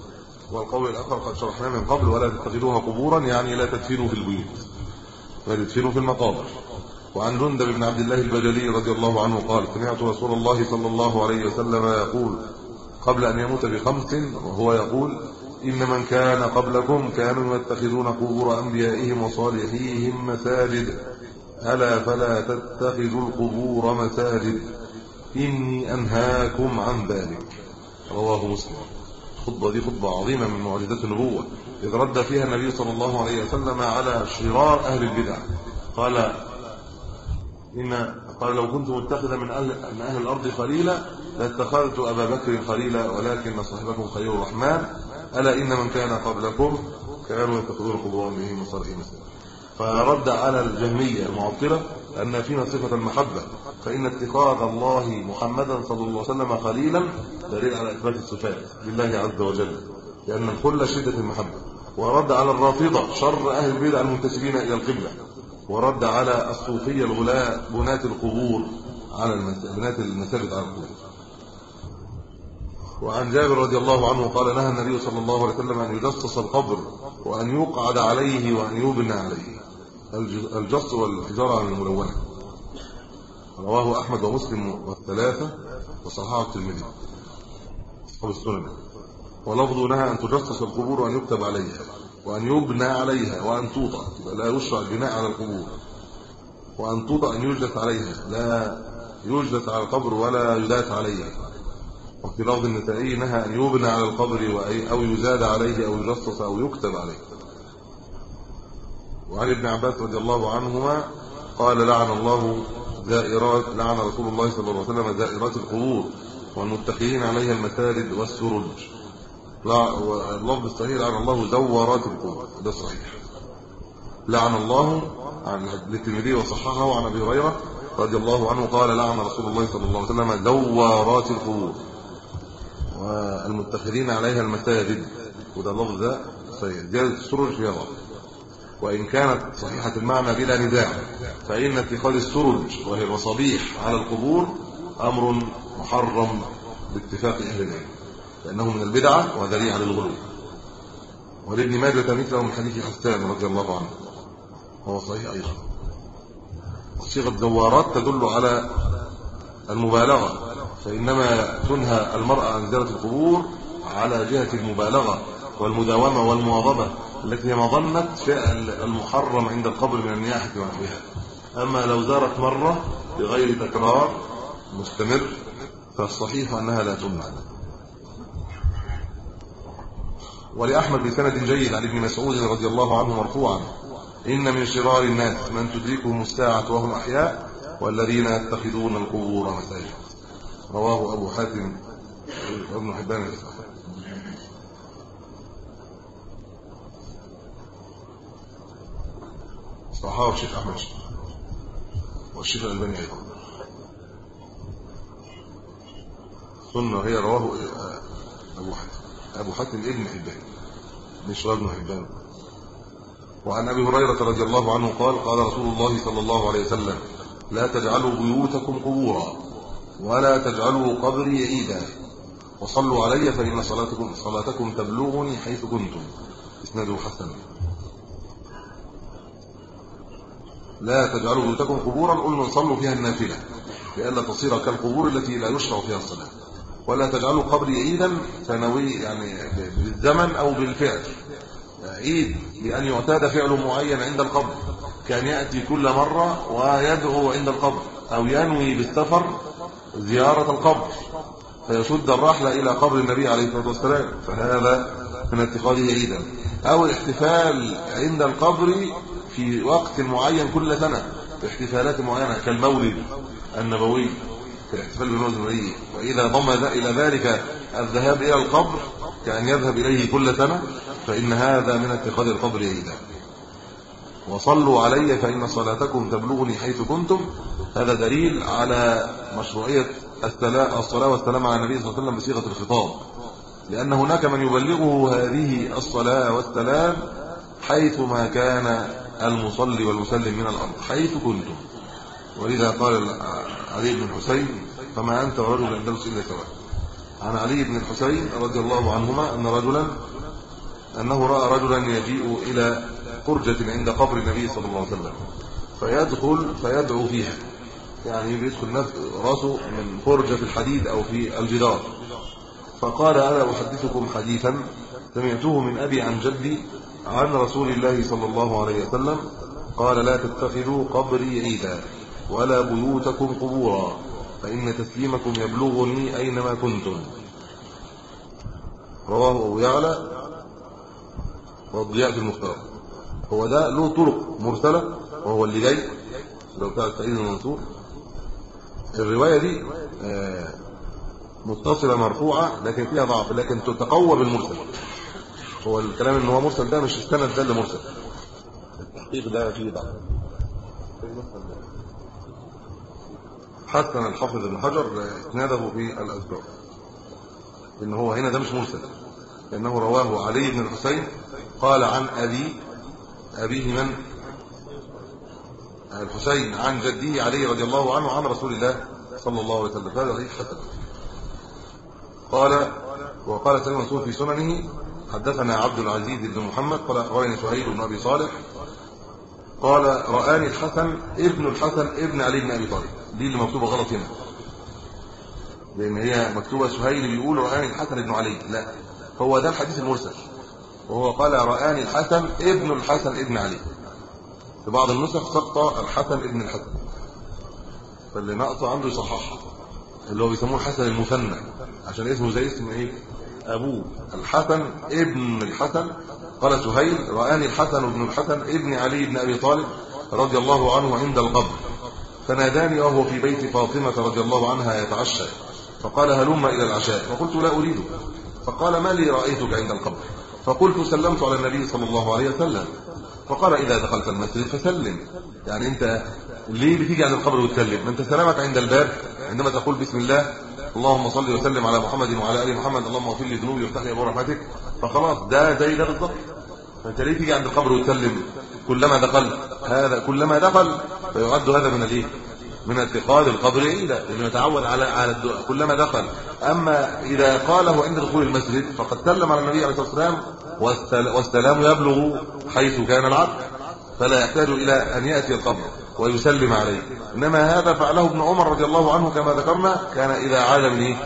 والقول الآخر قد شرحناه من قبل ولا تتخذوها قبورا. يعني لا تدفنوا في البيوت. بل تدفنوا في المقابر. وعن جندب بن عبد الله البجلي رضي الله عنه قال سمعت رسول الله صلى الله عليه وسلم يقول قبل أن يموت بخمس وهو يقول إن من كان قبلكم كانوا يتخذون قبور أنبيائهم وصالحيهم مساجد. ألا فلا تتخذوا القبور مساجد. إني أنهاكم عن ذلك. رواه مسلم. الخطبه دي خطبة عظيمة من معجزات النبوة. إذ رد فيها النبي صلى الله عليه وسلم على شرار أهل البدع. قال إن قال لو كنت متخذا من أهل من أهل الأرض خليلا لاتخذت أبا بكر خليلا ولكن صاحبكم خليل الرحمن. ألا إن من كان قبلكم كانوا يتخذون قبورهم بهم مصالحهم فرد على الجهمية المعطلة أن فينا صفة المحبة فإن اتخاذ الله محمدا صلى الله عليه وسلم خليلا دليل على إثبات الصفات لله عز وجل لأن الكل شدة المحبة. ورد على الرافضة شر أهل البدع المنتسبين إلى القبلة. ورد على الصوفية الغلاة بناة القبور على بناة المساجد على القبور. وعن جابر رضي الله عنه قال نهى النبي صلى الله عليه وسلم أن يجصص القبر وأن يقعد عليه وأن يبنى عليه. الجص والحجارة الملونة. رواه أحمد ومسلم والثلاثة وصححه الترمذي. أصحاب السنن. ولفظ نهى أن تجصص القبور وأن يكتب عليها وأن يبنى عليها وأن توضع. لا يشرع البناء على القبور. وأن توضع أن يجلس عليها. لا يجلس على القبر ولا يدات عليها. وفي لفظ النسائي نهى أن يبنى على القبر أو يزاد عليه أو يجصص أو يكتب عليه. وعن ابن عباس رضي الله عنهما قال لعن الله زائرات لعن رسول الله صلى الله عليه وسلم زائرات القبور والمتخذين عليها المساجد والسرج. لا واللفظ الصحيح لعن الله زوارات القبور ده صحيح. لعن الله عن الترمذي وصححه عن أبي هريرة رضي الله عنه قال لعن رسول الله صلى الله عليه وسلم زوارات القبور والمتخذين عليها المساجد. وده اللفظ ده صحيح. زياده السرج فيها غلط وإن كانت صحيحة المعنى بلا نزاع فإن اتخاذ السرج وهي المصابيح على القبور أمر محرم باتفاق أهل العلم لأنه من البدعة ودليل على الغلو ولابن ماجة مثله من حديث حسان رضي الله عنه. هو صحيح أيضا. صيغة زوارات تدل على المبالغة فإنما تنهى المرأة عن زيارة القبور على جهة المبالغة والمداومة والمواظبة التي هي مظنة فعل المحرم عند القبر من النياحة ونحوها. أما لو زارت مرة بغير تكرار مستمر فالصحيح أنها لا تمنع. ولأحمد بسند جيد عن ابن مسعود رضي الله عنه مرفوعا. إن من شرار الناس من تدركهم الساعة وهم أحياء والذين يتخذون القبور مساجد. رواه أبو حاتم وابن حبان. صحابه الشيخ أحمد. والشيخ الألباني أيضا. سنة هي رواه أبو حاتم. أبو حاتم ابن حبان. مش ابن حبان. وعن أبي هريرة رضي الله عنه قال قال رسول الله صلى الله عليه وسلم لا تجعلوا بيوتكم قبورا ولا تجعلوا قبري عيدا. وصلوا علي فإن صلاتكم صلاتكم تبلغني حيث كنتم. إسناده حسن. لا تجعلوا بيوتكم قبورا قلنا صلوا فيها النافلة لئلا تصير كالقبور التي لا يشرع فيها الصلاة. ولا تجعلوا قبري عيدا ثانوي يعني بالزمن أو بالفعل. عيد لأن يعتاد فعل معين عند القبر كان يأتي كل مرة ويدعو عند القبر أو ينوي بالسفر زيارة القبر فيشد الرحلة إلى قبر النبي عليه الصلاة والسلام فهذا من اتخاذه عيدا. أو الاحتفال عند القبر في وقت معين كل في احتفالات معينة كالمولد النبوي. في الاحتفال بالمولد النبوي وإذا ضم إلى ذلك الذهاب إلى القبر كأن يذهب إليه كل سنة فإن هذا من اتخاذ القبر عيدا. وصلوا علي فإن صلاتكم تبلغني حيث كنتم. هذا دليل على مشروعية الصلاة والسلام على النبي صلى الله عليه وسلم بصيغة الخطاب. لأن هناك من يبلغه هذه الصلاة والسلام حيث ما كان المصلي والمسلم من الأرض حيث كنتم. ولذا قال علي بن الحسين فما أنت ورجل الأندلس إلا سواء عن علي بن الحسين رضي الله عنهما أن رجلا أنه رأى رجلا يجيء إلى فرجة عند قبر النبي صلى الله عليه وسلم فيدخل فيدعو فيها. يعني بيدخل رأسه من فرجة في الحديد أو في الجدار. فقال ألا أحدثكم حديثا سمعته من أبي عن جدي عن رسول الله صلى الله عليه وسلم قال لا تتخذوا قبري عيدا ولا بيوتكم قبورا. فإن تسليمكم يبلغني أينما كنتم. رواه أبو يعلى والضياء في المختار هو ده له طرق مرسلة وهو اللي جاي. لو بتاع سعيد المنصور. الرواية دي آه، متصلة مرفوعة لكن فيها ضعف لكن تتقوى بالمرسل. هو الكلام إن هو مرسل ده مش السند ده اللي مرسل. التحقيق ده فيه ضعف. حسن الحافظ ابن حجر اسناده في الأذكار. إن هو هنا ده مش مرسل. لأنه رواه علي بن الحسين قال عن أبي أبيه من؟ الحسين عن جده علي رضي الله عنه عن رسول الله صلى الله عليه وسلم. هذا حديث حسن قال وقال سليم منصور في سننه حدثنا عبد العزيز بن محمد قال أخبرني سهيل بن أبي صالح قال رآني الحسن ابن الحسن ابن علي بن أبي طالب. دي اللي مكتوبة غلط هنا. لأن هي مكتوبة سهيل بيقول رآني الحسن ابن علي. لا. هو ده الحديث المرسل. وهو قال رآني الحسن ابن الحسن ابن علي. في بعض النسخ سقط الحسن ابن الحسن. فاللي ناقصه عنده يصححها اللي هو بيسموه الحسن المثنى. عشان اسمه زي اسم إيه؟ أبوه. الحسن ابن الحسن. قال سهيل رآني الحسن ابن الحسن ابن علي بن أبي طالب رضي الله عنه عند القبر. فناداني وهو في بيت فاطمة رضي الله عنها يتعشى. فقال هلم إلى العشاء. فقلت لا اريده فقال ما لي رأيتك عند القبر. فقلت سلمت على النبي صلى الله عليه وسلم. فقال إذا دخلت المسجد فسلم. يعني أنت ليه بتيجي عند القبر وتسلم؟ ما أنت سلامك عند الباب عندما تقول بسم الله. اللهم صل وسلم على محمد وعلى آل محمد. اللهم اغفر لي ذنوبي وافتح لي أبواب رحمتك. فخلاص ده زي ده بالظبط فأنت ليه تيجي عند القبر وتسلم؟ كلما دخل هذا كلما دخل. فيعد هذا من الإيه؟ من اتخاذ القبر عيدا لأنه يتعود على على الدعاء كلما دخل. أما إذا قاله عند دخول المسجد فقد سلم على النبي عليه الصلاة والسلام والسلام يبلغ حيث كان العبد فلا يحتاج إلى أن يأتي القبر ويسلم عليه. إنما هذا فعله ابن عمر رضي الله عنه كما ذكرنا كان إذا عاد من إيه؟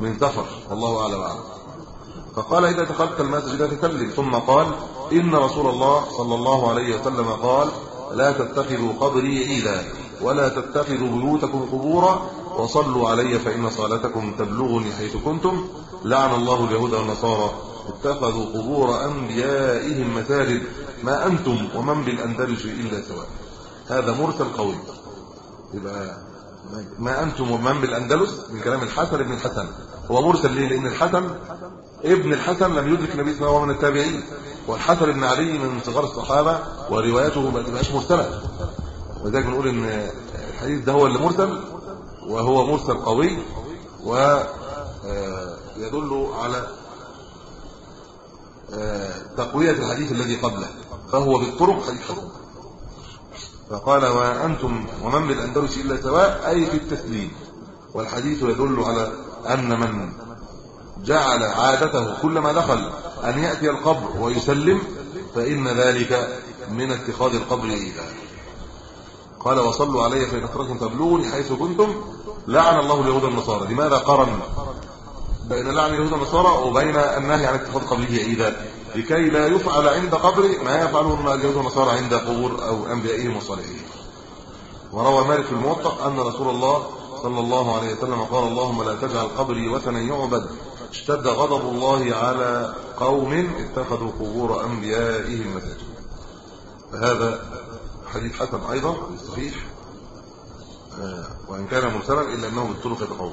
من سفر. والله أعلم. عنه فقال إذا دخلت المسجد فسلم. ثم قال إن رسول الله صلى الله عليه وسلم قال لا تتخذوا قبري عيدا ولا تتخذوا بيوتكم قبورا وصلوا علي فإن صلاتكم تبلغني حيث كنتم. لعن الله اليهود والنصارى. اتخذوا قبور أنبيائهم مساجد. ما أنتم ومن بالأندلس إلا سواء. هذا مرسل قوي. يبقى ما أنتم ومن بالأندلس؟ من كلام الحسن ابن الحسن. هو مرسل ليه؟ لأن الحسن ابن الحسن لم يدرك النبي صلى الله عليه وسلم من التابعين. والحسن بن علي من صغار الصحابة وروايته ما تبقاش مرسلة. وذلك بنقول إن الحديث ده هو اللي مرسل وهو مرسل قوي ويدل على تقوية الحديث الذي قبله فهو بالطرق حديث حسن فقال وأنتم ومن بالأندلس إلا سواء؟ أي في التسليم. والحديث يدل على أن من جعل عادته كلما دخل أن يأتي القبر ويسلم فإن ذلك من اتخاذ القبر إيذا قال وصلوا علي فإن أخرجتم تبلغني حيث كنتم لعن الله اليهود والنصارى. لماذا قرن بين لعن اليهود والنصارى وبين النهي عن اتخاذ قبره إيذا لكي لا يفعل عند قبره ما يفعله المجوس النصارى عند قبور أو أنبيائهم وصالحين وروى مالك الموطأ أن رسول الله صلى الله عليه وسلم قال اللهم لا تجعل قبري وثنا يعبد اشتد غضب الله على قوم اتخذوا قبور أنبيائهم مساجد فهذا حديث حسن أيضا صحيح. آه، وإن كان مرسلا إلا أنه بالطرق يتقوى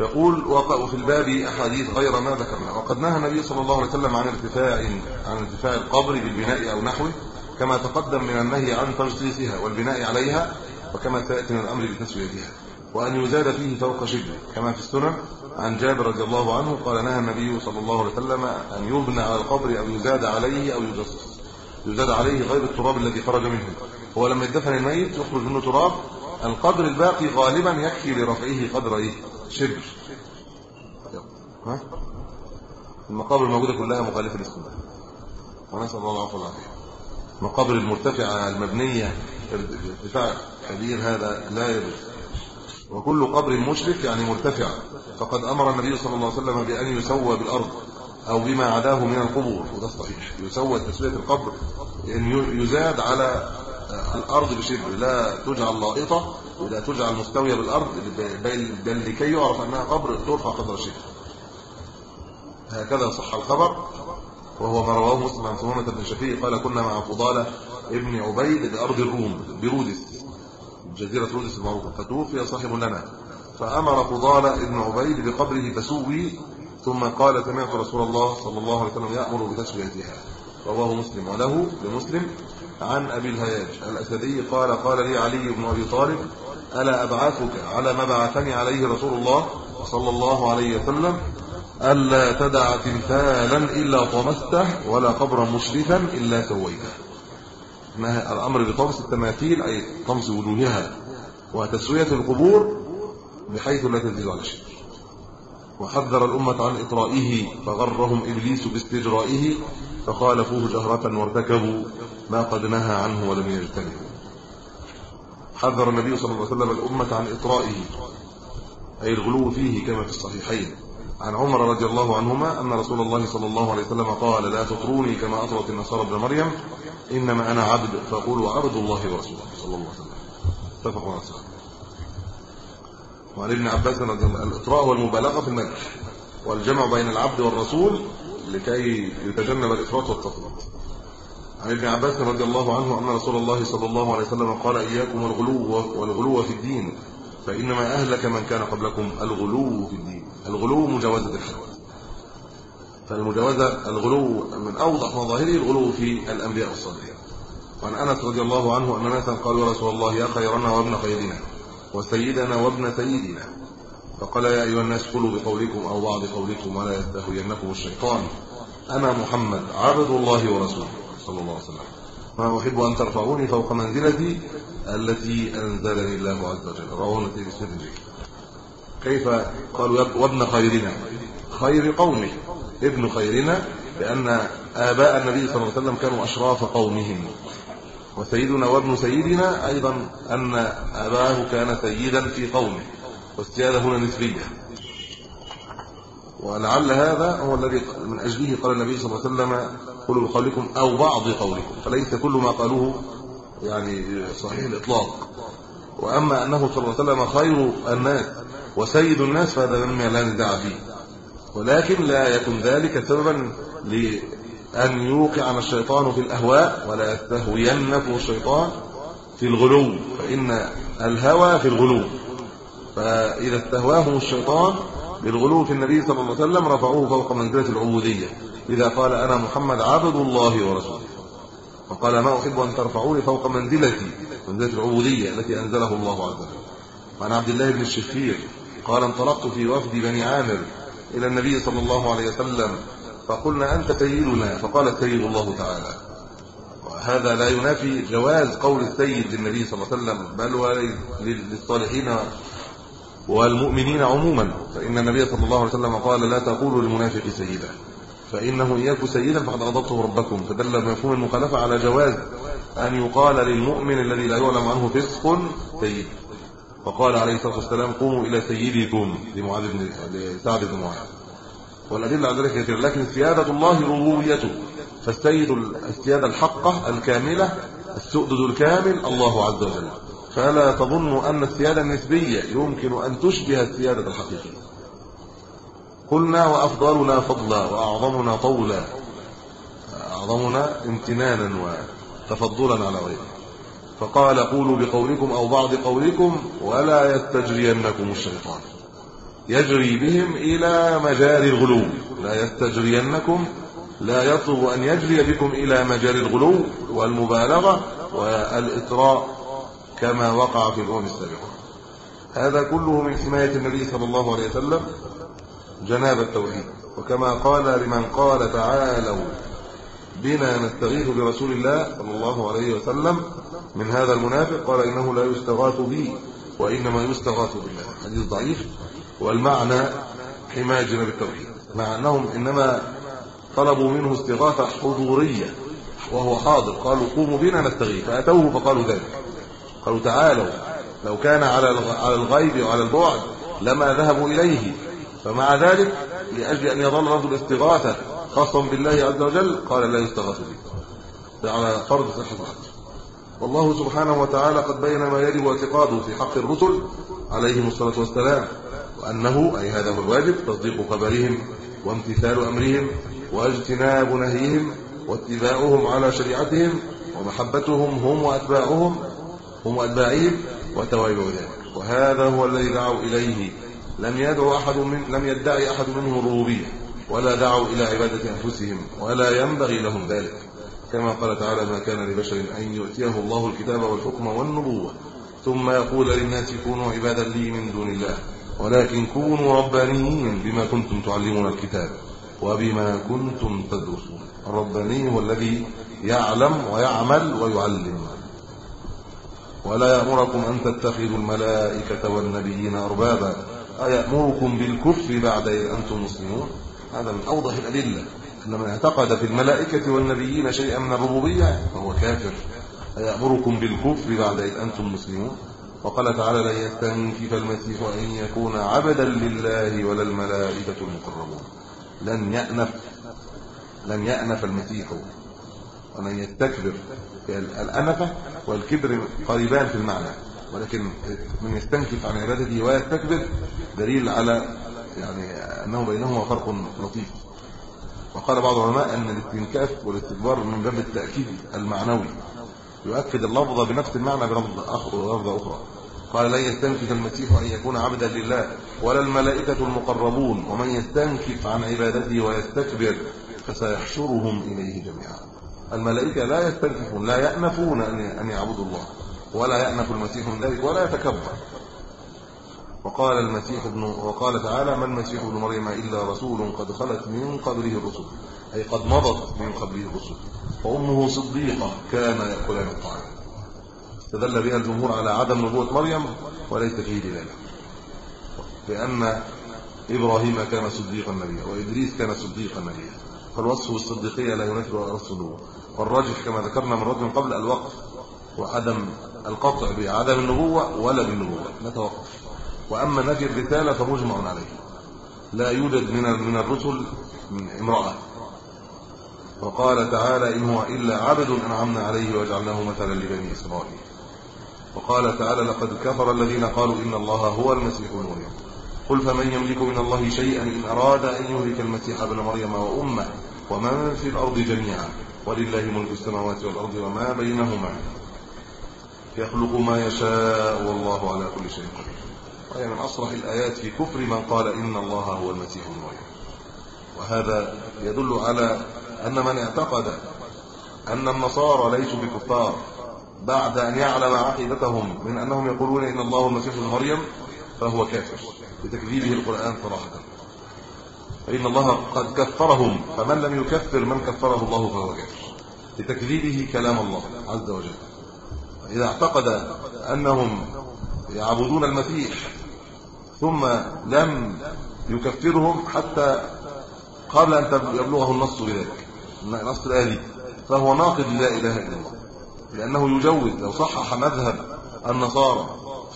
يقول وقع في الباب أحاديث غير ما ذكرنا وقد نهى النبي صلى الله عليه وسلم عن ارتفاع عن ارتفاع القبر بالبناء أو نحوه كما تقدم من النهي عن تجسيسها والبناء عليها وكما سياتي من الأمر بتسويتها. وأن يزاد فيه فوق شبه كما في السنن عن جابر رضي الله عنه قال نهى النبي صلى الله عليه وسلم أن يبنى على القبر أو يزاد عليه أو يجسس يزاد عليه غير التراب الذي خرج منه. هو لما يدفن الميت يخرج منه تراب. القدر الباقي غالبا يكفي لرفعه قدر إيه شبر ها؟ المقابر الموجودة كلها مخالفة للسنة. ونسأل الله العفو والعافية. المقابر المرتفعة المبنية ارتفاع كبير هذا لا يجوز. وكل قبر مشرك يعني مرتفع. فقد أمر النبي صلى الله عليه وسلم بأن يسوى بالأرض أو بما عداه من القبور. وده صحيح. يسوى تسويه القبر. ان يزاد على الأرض بشبر. لا تجعل لائطة ولا تجعل مستوية بالأرض بل لكي يعرف أنها قبر ترفع قدر الشبر هكذا صح الخبر. وهو ما رواه مسلم عن سمامه بن شفيق قال كنا مع فضالة ابن عبيد بأرض الروم برودس. جزيرة رودس المعروفة فتوفي صاحب لنا. فأمر فضالة ابن عبيد بقبره فسوي ثم قال سمعت رسول الله صلى الله عليه وسلم يأمر بتسويتها. رواه مسلم. وله لمسلم عن أبي الهياج الأسدي قال قال لي علي بن أبي طالب ألا أبعثك على ما بعثني عليه رسول الله صلى الله عليه وسلم؟ ألا تدع تمثالا إلا طمسته ولا قبرا مشرفا إلا سويته. الأمر بطمس التماثيل أي طمس وجوهها وتسوية القبور بحيث لا تزيد على شيء. وحذر الأمة عن إطرائه فغرهم إبليس باستجرائه فخالفوه جهرة وارتكبوا ما قد نهى عنه ولم يجتنبوا. حذر النبي صلى الله عليه وسلم الأمة عن إطرائه أي الغلو فيه كما في الصحيحين. عن عمر رضي الله عنهما أن رسول الله صلى الله عليه وسلم قال لا تطروني كما أطرت النصارى ابن مريم إنما أنا عبد فقولوا عبد الله ورسوله. صلى الله عليه وسلم. اتفقوا على وعن ابن عباس هو المبالغه في المدح والجمع بين العبد والرسول لكي يتجنب الإفراط والتفريط عن ابن عباس رضي الله عنه أن رسول الله صلى الله عليه وسلم قال إياكم والغلو والغلو في الدين. فإنما أهلك من كان قبلكم الغلو في الدين. الغلو مجاوزة الحد فالمجاوزة الغلو من أوضح مظاهره الغلو في الأنبياء والصالحين. وعن أنس رضي الله عنه أن ناسا قالوا يا رسول الله يا خيرنا وابن خيرنا وسيدنا وابن سيدنا. فقال يا أيها الناس كلوا بقولكم أو بعض قولكم ولا يستهوينكم الشيطان. أنا محمد عبد الله ورسوله. صلى الله عليه وسلم. ما أحب أن ترفعوني فوق منزلتي التي أنزلني الله عز وجل. رواه بسند كيف قالوا وابن خيرنا؟ خير قومه. ابن خيرنا لأن آباء النبي صلى الله عليه وسلم كانوا أشراف قومهم. وسيدنا وابن سيدنا أيضا أن آباه كان سيدا في قومه. والسياده هنا نسبيه ولعل هذا هو الذي من أجله قال النبي صلى الله عليه وسلم قولوا بقولكم أو بعض قولكم فليس كل ما قالوه يعني صحيح الإطلاق. وأما أنه صلى الله عليه وسلم خير الناس وسيد الناس فهذا مما لا نزاع فيه. ولكن لا يكن ذلك سببا أن يوقعنا الشيطان في الأهواء ولا يستهوينكم الشيطان في الغلو فإن الهوى في الغلو. فإذا استهواهم الشيطان بالغلو في النبي صلى الله عليه وسلم رفعوه فوق منزلة العبودية. إذا قال أنا محمد عبد الله ورسوله. وقال ما أحب أن ترفعوني فوق منزلتي منزلة العبودية التي أنزله الله عز وجل. وعن عبد الله بن الشخير قال انطلقت في وفد بني عامر إلى النبي صلى الله عليه وسلم فقلنا أنت سيدنا؟ فقال السيد الله تعالى. وهذا لا ينافي جواز قول السيد للنبي صلى الله عليه وسلم بل وللصالحين والمؤمنين عموما فإن النبي صلى الله عليه وسلم قال لا تقولوا للمنافق سيدا فإنه إياك سيدا فقد غضبته ربكم. فدل مفهوم المخالفة على جواز أن يقال للمؤمن الذي لا يعلم عنه فسق سيد. وقال عليه الصلاة والسلام قوموا إلى سيدكم لمعاذ بن لسعد بن معاذ. والأدلة على ذلك كثيرة لكن سيادة الله ربوبيته. فالسيد السيادة الحقة الكاملة السؤدد الكامل الله عز وجل. فلا تظن أن السيادة النسبية يمكن أن تشبه السيادة الحقيقية. قلنا وأفضلنا فضلا وأعظمنا طولا. أعظمنا امتنانا وتفضلا على غيره. فقال قولوا بقولكم أو بعض قولكم ولا يستجرينكم الشيطان. يجري بهم إلى مجاري الغلو. لا يستجرينكم لا يطلب أن يجري بكم إلى مجاري الغلو والمبالغة والإطراء. كما وقع في الأمم السابقة. هذا كله من حماية النبي صلى الله عليه وسلم جناب التوحيد. وكما قال لمن قال تعالوا بنا نستغيث برسول الله صلى الله عليه وسلم من هذا المنافق قال إنه لا يستغاث بي وإنما يستغاث بالله. حديث ضعيف والمعنى حماية جناب التوحيد. مع أنهم إنما طلبوا منه استغاثة حضورية وهو حاضر. قالوا قوموا بنا نستغيث فأتوه فقالوا ذلك. قالوا تعالوا لو كان على على الغيب وعلى البعد لما ذهبوا إليه. فمع ذلك لأجل أن يظل رجل استغاثة خاصا بالله عز وجل قال لا يستغاث به على فرض الحج والله سبحانه وتعالى قد بين ما يجب اعتقاده في حق الرسل عليهم الصلاة والسلام وأنه أي هذا هو الواجب تصديق خبرهم وامتثال أمرهم واجتناب نهيهم واتباعهم على شريعتهم ومحبتهم هم وأتباعهم هم وأتباعهم وتوابع ذلك وهذا هو الذي دعوا إليه. لم يدعو أحد من لم يدعي أحد منهم الربوبية. ولا دعوا إلى عبادة أنفسهم. ولا ينبغي لهم ذلك. كما قال تعالى ما كان لبشر أن يؤتيه الله الكتاب والحكم والنبوة. ثم يقول للناس كونوا عبادا لي من دون الله. ولكن كونوا ربانيين بما كنتم تعلمون الكتاب وبما كنتم تدرسون. الرباني هو الذي يعلم ويعمل ويعلم. ولا يأمركم أن تتخذوا الملائكة والنبيين أربابا أيأمركم بالكفر بعد إذ أنتم مسلمون؟ هذا من أوضح الأدلة. أن من اعتقد في الملائكة والنبيين شيئا من الربوبية فهو كافر. أيأمركم بالكفر بعد إذ أنتم مسلمون؟ وقال تعالى لن يستنكف المسيح أن يكون عبدا لله ولا الملائكة المقربون. لن يأنف لن يأنف المسيح. ولن يستكبر الأنفة والكبر قريبان في المعنى ولكن من يستنكف عن عبادته ويستكبر دليل على يعني أنه بينهما فرق لطيف. وقال بعض العلماء أن الاستنكاف والاستكبار من باب التأكيد المعنوي يؤكد اللفظ بنفس المعنى بلفظ اخر لفظ أخرى. قال لا يستنكف المسيح أن يكون عبدا لله ولا الملائكة المقربون ومن يستنكف عن عبادته ويستكبر فسيحشرهم إليه جميعا. الملائكة لا يستنكفون لا يأنفون أن يعبدوا الله ولا يأنف المسيح من ذلك ولا يتكبر. وقال المسيح ابن وقال تعالى ما المسيح ابن مريم إلا رسول قد خلت من قبله الرسل. أي قد مضت من قبله الرسل. وأمه صديقة كان يأكلان الطعام. استدل بها الجمهور على عدم نبوة مريم وليس فيه دلالة. لأن إبراهيم كان صديقا نبيا وإدريس كان صديقا نبيا فالوصف بالصديقيه لا ينافي وصف النبوه والراجح كما ذكرنا مرات من قبل الوقف وعدم القطع بعدم النبوة ولا بالنبوة نتوقف. وأما نفي الرسالة فمجمع عليه. لا يوجد من من الرسل من امرأة. وقال تعالى إن هو إلا عبد أنعمنا عليه وجعلناه مثلا لبني إسرائيل. وقال تعالى لقد كفر الذين قالوا إن الله هو المسيح ابن مريم. قل فمن يملك من الله شيئا إن أراد أن يهلك المسيح ابن مريم وأمه ومن في الأرض جميعا؟ ولله ملك السماوات والأرض وما بينهما. يخلق ما يشاء والله على كل شيء قدير. وهي من أصرح الآيات في كفر من قال إن الله هو المسيح ابن مريم. وهذا يدل على أن من اعتقد أن النصارى ليسوا بكفار بعد أن يعلم عقيدتهم من أنهم يقولون إن الله المسيح مريم فهو كافر. بتكذيبه القرآن صراحة. فإن الله قد كفرهم فمن لم يكفر من كفره الله فهو كافر. بتكذيبه كلام الله عز وجل. إذا اعتقد أنهم يعبدون المسيح ثم لم يكفرهم حتى قبل أن يبلغه النص بذلك النص الآلي فهو ناقض لا إله إلا الله. لأنه يجوز لو صحح مذهب النصارى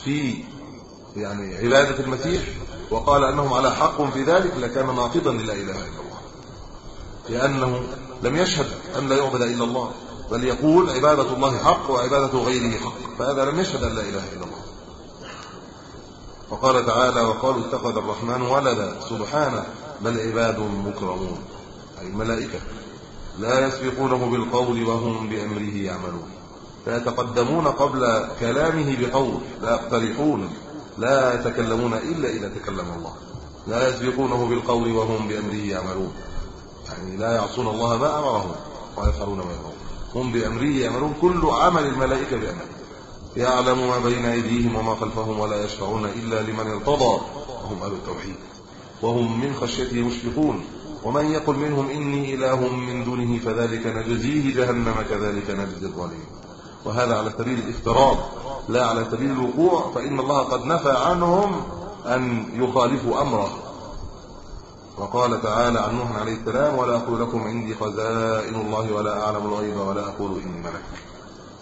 في يعني عبادة المسيح وقال أنهم على حق في ذلك لكان ناقضا لا إله إلا الله. لأنه لم يشهد أن لا يعبد إلا الله بل يقول عبادة الله حق وعبادة غيره حق فهذا لم يشهد أن لا إله إلا الله. وقال تعالى وقالوا اتخذ الرحمن ولدا. سبحانه بل عباد مكرمون. أي الملائكه لا يسبقونه بالقول وهم بأمره يعملون. فيتقدمون قبل كلامه بقول لا يقترحون. لا يتكلمون إلا إذا تكلم الله. لا يسبقونه بالقول وهم بأمره يعملون. يعني لا يعصون الله ما أمرهم ويفعلون ما يأمرون هم بأمره يعملون. كل عمل الملائكة بأمره. يعلم ما بين أيديهم وما خلفهم ولا يشفعون إلا لمن ارتضى. وهم أهل التوحيد. وهم من خشيته مشفقون. ومن يقل منهم إني إله من دونه فذلك نجزيه جهنم كذلك نجزي الظالمين. وهذا على سبيل الافتراض لا على سبيل الوقوع فإن الله قد نفى عنهم أن يخالفوا أمره. وقال تعالى عن نوح عليه السلام ولا أقول لكم عندي خزائن الله ولا أعلم الغيب ولا أقول إني ملك.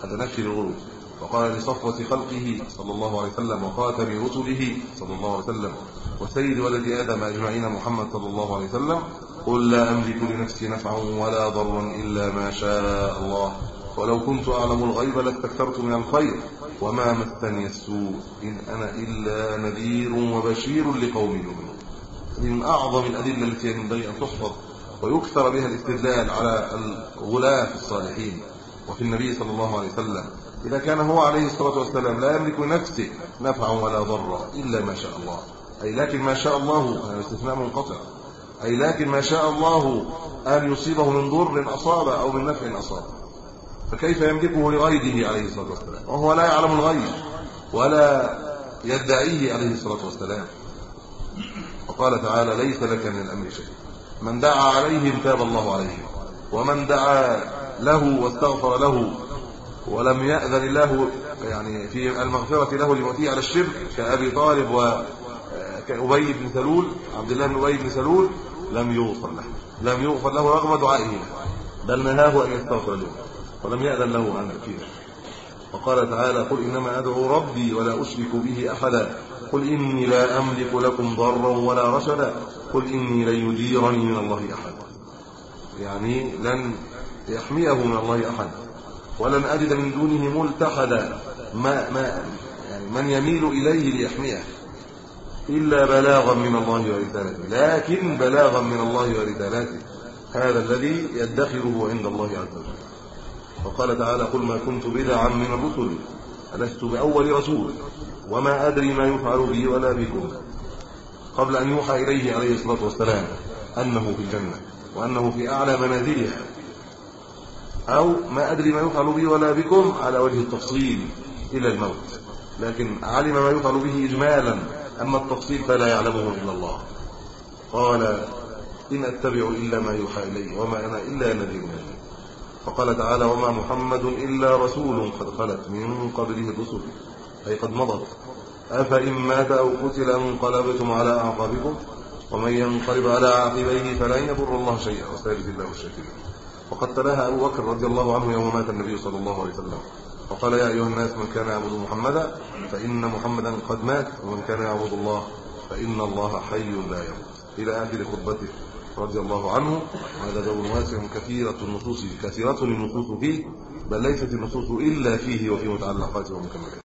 هذا نفي الغروب وقال لصفوة خلقه صلى الله عليه وسلم وخاتم رسله صلى الله عليه وسلم وسيد ولد آدم أجمعين محمد صلى الله عليه وسلم قل لا أملك لنفسي نفعا ولا ضرا إلا ما شاء الله. ولو كنت أعلم الغيب لاستكثرت من الخير وما مسني السوء إن أنا إلا نذير وبشير لقوم يؤمنون. من أعظم الأدلة التي ينبغي أن تحفظ ويكثر بها الاستدلال على الغلاة الصالحين وفي النبي صلى الله عليه وسلم إذا كان هو عليه الصلاة والسلام لا يملك نفسه نفعا ولا ضرا إلا ما شاء الله. أي لكن ما شاء الله هذا استثناء منقطع. أي لكن ما شاء الله أن يصيبه من ضر أصاب أو من نفع أصاب. فكيف يملكه لغيره عليه الصلاة والسلام؟ وهو لا يعلم الغيب ولا يدعيه عليه الصلاة والسلام. وقال تعالى ليس لك من الأمر شيء. من دعا عليهم تاب الله عليه ومن دعا له واستغفر له ولم يأذن الله يعني في المغفرة له لمؤتيه على الشرك كأبي طالب وكأبي بن سلول عبد الله بن أبي بن سلول لم يغفر له. لم يغفر له رغم دعائه. بل نهاه أن يستغفر له. ولم يأذن له أن فيه وقال تعالى قل إنما أدعو ربي ولا أشرك به أحدا. قل إني لا أملك لكم ضرا ولا رشدا. قل إني لن يجيرني من الله أحد. يعني لن يحميه من الله أحد. ولن أجد من دونه ملتحدا. ما ما يعني من يميل إليه ليحميه. إلا بلاغا من الله ورسالته لكن بلاغا من الله ورسالته هذا الذي يدخره عند الله عز وجل. وقال تعالى قل ما كنت بدعا من الرسل ألست بأول رسول وما أدري ما يفعل بي ولا بكم. قبل أن يوحى إليه عليه الصلاة والسلام أنه في الجنة وأنه في أعلى منازلها. أو ما أدري ما يفعل بي ولا بكم على وجه التفصيل إلى الموت. لكن علم ما يفعل به إجمالا أما التفصيل فلا يعلمه إلا الله. قال إن أتبع إلا ما يوحى إلي وما أنا إلا نذير. فقال تعالى وما محمد إلا رسول قد خلت من قبله الرسل. أي قد مضت. أفإن مات أو قتل انقلبتم على أعقابكم ومن ينقلب على عقبيه فلن يضر الله شيئا. وسيجزي الله الشاكرين. وقد تلاها أبو بكر رضي الله عنه يوم مات النبي صلى الله عليه وسلم. وقال يا أيها الناس من كان يعبد محمدا فإن محمدا قد مات ومن كان يعبد الله فإن الله حي لا يموت. إلى آخر خطبته. رضي الله عنه. وهذا باب واسع كثيرة النصوص كثيرة النصوص فيه بل ليست النصوص إلا فيه وفي متعلقاته ومكملاته.